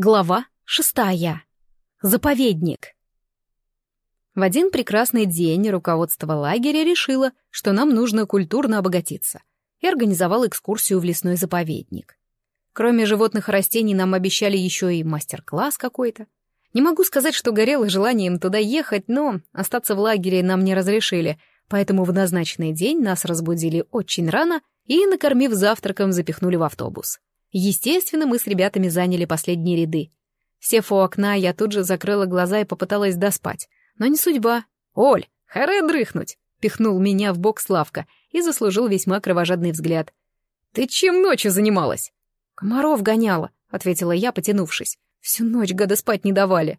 Глава шестая. Заповедник. В один прекрасный день руководство лагеря решило, что нам нужно культурно обогатиться, и организовало экскурсию в лесной заповедник. Кроме животных и растений нам обещали еще и мастер-класс какой-то. Не могу сказать, что горело желанием туда ехать, но остаться в лагере нам не разрешили, поэтому в назначенный день нас разбудили очень рано и, накормив завтраком, запихнули в автобус. Естественно, мы с ребятами заняли последние ряды. Сев у окна, я тут же закрыла глаза и попыталась доспать. Но не судьба. «Оль, харе дрыхнуть!» — пихнул меня в бок Славка и заслужил весьма кровожадный взгляд. «Ты чем ночью занималась?» «Комаров гоняла», — ответила я, потянувшись. «Всю ночь года спать не давали».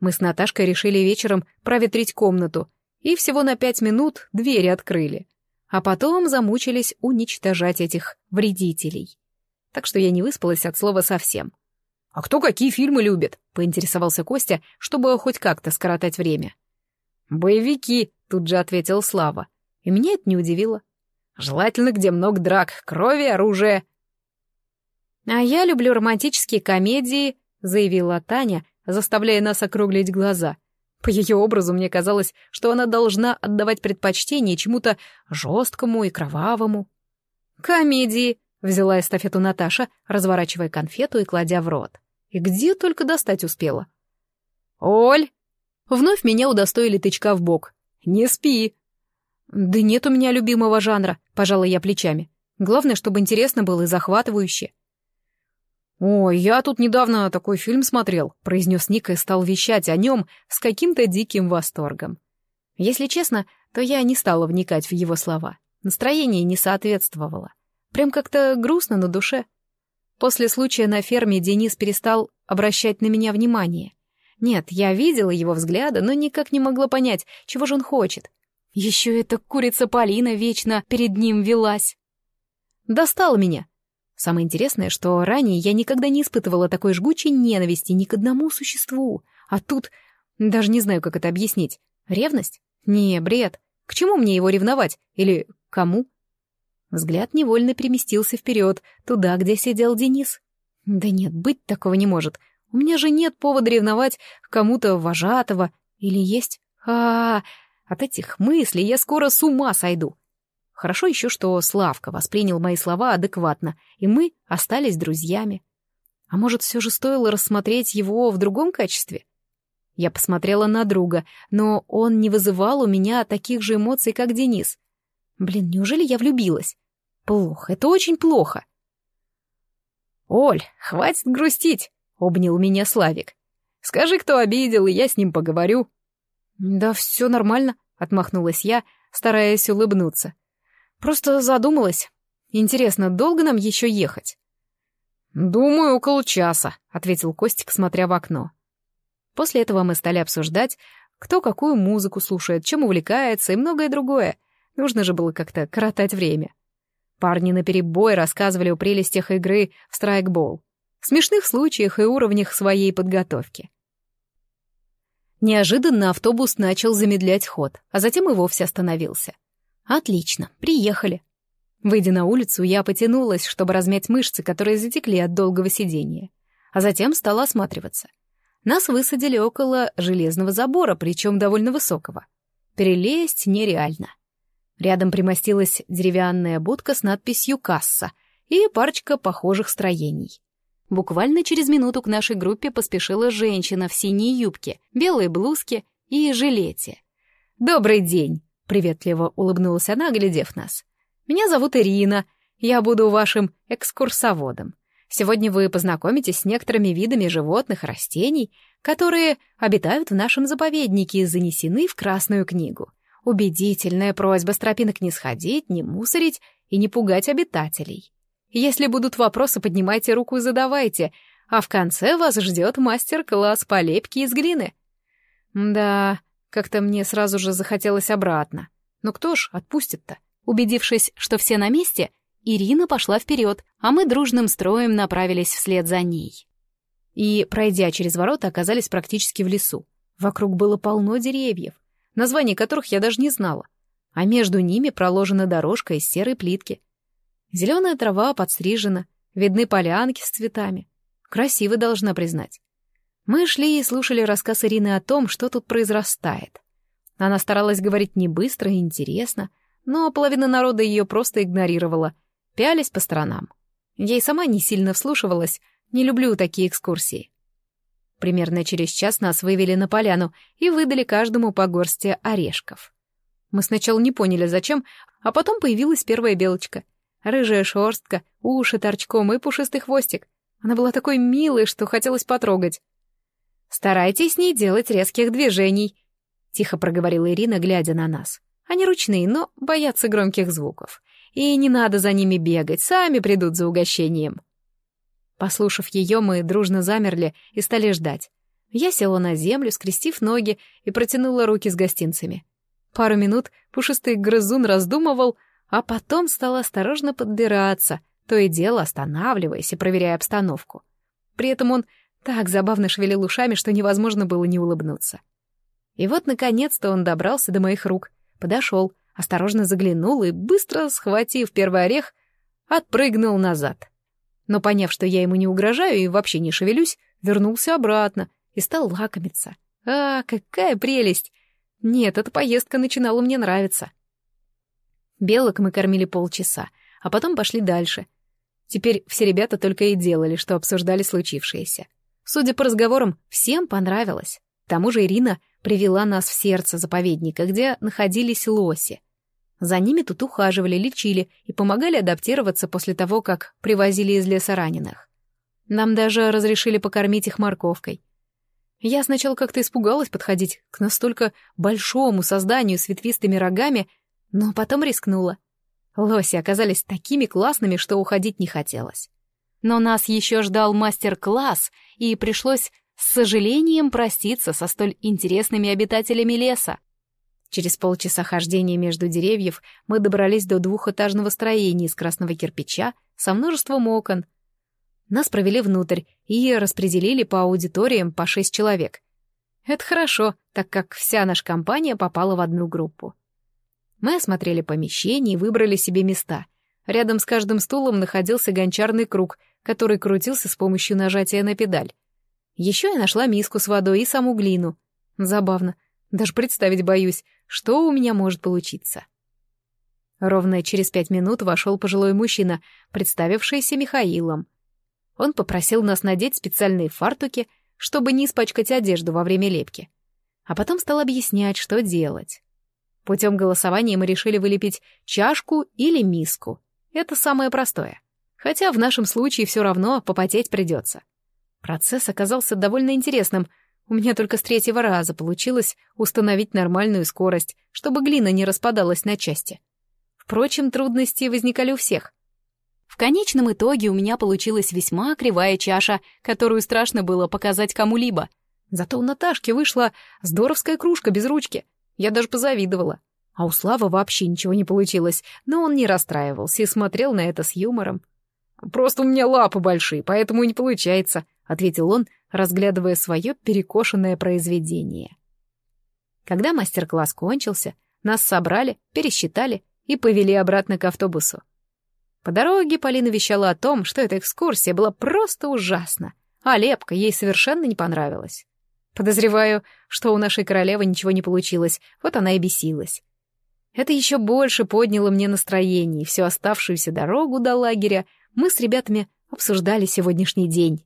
Мы с Наташкой решили вечером проветрить комнату, и всего на пять минут двери открыли. А потом замучились уничтожать этих вредителей так что я не выспалась от слова совсем. «А кто какие фильмы любит?» — поинтересовался Костя, чтобы хоть как-то скоротать время. «Боевики», — тут же ответил Слава. И меня это не удивило. «Желательно, где много драк, крови, оружия». «А я люблю романтические комедии», — заявила Таня, заставляя нас округлить глаза. По ее образу мне казалось, что она должна отдавать предпочтение чему-то жесткому и кровавому. «Комедии», Взяла эстафету Наташа, разворачивая конфету и кладя в рот. И где только достать успела. «Оль!» Вновь меня удостоили тычка в бок. «Не спи!» «Да нет у меня любимого жанра», — пожала я плечами. «Главное, чтобы интересно было и захватывающе». «Ой, я тут недавно такой фильм смотрел», — произнес Ник и стал вещать о нем с каким-то диким восторгом. Если честно, то я не стала вникать в его слова. Настроение не соответствовало. Прям как-то грустно на душе. После случая на ферме Денис перестал обращать на меня внимание. Нет, я видела его взгляды, но никак не могла понять, чего же он хочет. Еще эта курица Полина вечно перед ним велась. Достала меня. Самое интересное, что ранее я никогда не испытывала такой жгучей ненависти ни к одному существу. А тут... Даже не знаю, как это объяснить. Ревность? Не, бред. К чему мне его ревновать? Или кому? Взгляд невольно переместился вперед, туда, где сидел Денис. Да нет, быть такого не может. У меня же нет повода ревновать к кому-то вожатого. Или есть? А, -а, а От этих мыслей я скоро с ума сойду. Хорошо еще, что Славка воспринял мои слова адекватно, и мы остались друзьями. А может, все же стоило рассмотреть его в другом качестве? Я посмотрела на друга, но он не вызывал у меня таких же эмоций, как Денис. Блин, неужели я влюбилась? Плохо, это очень плохо. «Оль, хватит грустить!» — обнял меня Славик. «Скажи, кто обидел, и я с ним поговорю». «Да все нормально», — отмахнулась я, стараясь улыбнуться. «Просто задумалась. Интересно, долго нам еще ехать?» «Думаю, около часа», — ответил Костик, смотря в окно. После этого мы стали обсуждать, кто какую музыку слушает, чем увлекается и многое другое — Нужно же было как-то коротать время. Парни наперебой рассказывали о прелестях игры в страйкбол, смешных случаях и уровнях своей подготовки. Неожиданно автобус начал замедлять ход, а затем и вовсе остановился. Отлично, приехали. Выйдя на улицу, я потянулась, чтобы размять мышцы, которые затекли от долгого сидения, а затем стала осматриваться. Нас высадили около железного забора, причем довольно высокого. Перелезть нереально. Рядом примостилась деревянная будка с надписью «Касса» и парочка похожих строений. Буквально через минуту к нашей группе поспешила женщина в синей юбке, белой блузке и жилете. «Добрый день!» — приветливо улыбнулась она, глядев нас. «Меня зовут Ирина, я буду вашим экскурсоводом. Сегодня вы познакомитесь с некоторыми видами животных и растений, которые обитают в нашем заповеднике и занесены в Красную книгу. Убедительная просьба с не сходить, не мусорить и не пугать обитателей. Если будут вопросы, поднимайте руку и задавайте, а в конце вас ждет мастер-класс по лепке из глины. Да, как-то мне сразу же захотелось обратно. Но кто ж отпустит-то? Убедившись, что все на месте, Ирина пошла вперед, а мы дружным строем направились вслед за ней. И, пройдя через ворота, оказались практически в лесу. Вокруг было полно деревьев, названий которых я даже не знала, а между ними проложена дорожка из серой плитки. Зеленая трава подстрижена, видны полянки с цветами. Красиво, должна признать. Мы шли и слушали рассказ Ирины о том, что тут произрастает. Она старалась говорить не быстро и интересно, но половина народа ее просто игнорировала, пялись по сторонам. И сама не сильно вслушивалась, не люблю такие экскурсии. Примерно через час нас вывели на поляну и выдали каждому по горсти орешков. Мы сначала не поняли, зачем, а потом появилась первая белочка. Рыжая шерстка, уши торчком и пушистый хвостик. Она была такой милой, что хотелось потрогать. «Старайтесь не делать резких движений», — тихо проговорила Ирина, глядя на нас. «Они ручные, но боятся громких звуков. И не надо за ними бегать, сами придут за угощением». Послушав ее, мы дружно замерли и стали ждать. Я села на землю, скрестив ноги, и протянула руки с гостинцами. Пару минут пушистый грызун раздумывал, а потом стал осторожно подбираться, то и дело останавливаясь и проверяя обстановку. При этом он так забавно шевелил ушами, что невозможно было не улыбнуться. И вот, наконец-то, он добрался до моих рук, подошел, осторожно заглянул и, быстро схватив первый орех, отпрыгнул назад. Но, поняв, что я ему не угрожаю и вообще не шевелюсь, вернулся обратно и стал лакомиться. А, какая прелесть! Нет, эта поездка начинала мне нравиться. Белок мы кормили полчаса, а потом пошли дальше. Теперь все ребята только и делали, что обсуждали случившееся. Судя по разговорам, всем понравилось. К тому же Ирина привела нас в сердце заповедника, где находились лоси. За ними тут ухаживали, лечили и помогали адаптироваться после того, как привозили из леса раненых. Нам даже разрешили покормить их морковкой. Я сначала как-то испугалась подходить к настолько большому созданию с ветвистыми рогами, но потом рискнула. Лоси оказались такими классными, что уходить не хотелось. Но нас еще ждал мастер-класс, и пришлось с сожалением проститься со столь интересными обитателями леса. Через полчаса хождения между деревьев мы добрались до двухэтажного строения из красного кирпича со множеством окон. Нас провели внутрь и распределили по аудиториям по шесть человек. Это хорошо, так как вся наша компания попала в одну группу. Мы осмотрели помещение и выбрали себе места. Рядом с каждым стулом находился гончарный круг, который крутился с помощью нажатия на педаль. Еще я нашла миску с водой и саму глину. Забавно. Даже представить боюсь, что у меня может получиться. Ровно через пять минут вошел пожилой мужчина, представившийся Михаилом. Он попросил нас надеть специальные фартуки, чтобы не испачкать одежду во время лепки. А потом стал объяснять, что делать. Путем голосования мы решили вылепить чашку или миску. Это самое простое хотя в нашем случае все равно попотеть придется. Процесс оказался довольно интересным. У меня только с третьего раза получилось установить нормальную скорость, чтобы глина не распадалась на части. Впрочем, трудности возникали у всех. В конечном итоге у меня получилась весьма кривая чаша, которую страшно было показать кому-либо. Зато у Наташки вышла здоровская кружка без ручки. Я даже позавидовала. А у Славы вообще ничего не получилось, но он не расстраивался и смотрел на это с юмором. «Просто у меня лапы большие, поэтому и не получается», — ответил он, разглядывая свое перекошенное произведение. Когда мастер-класс кончился, нас собрали, пересчитали и повели обратно к автобусу. По дороге Полина вещала о том, что эта экскурсия была просто ужасна, а лепка ей совершенно не понравилась. Подозреваю, что у нашей королевы ничего не получилось, вот она и бесилась. Это еще больше подняло мне настроение, и всю оставшуюся дорогу до лагеря мы с ребятами обсуждали сегодняшний день.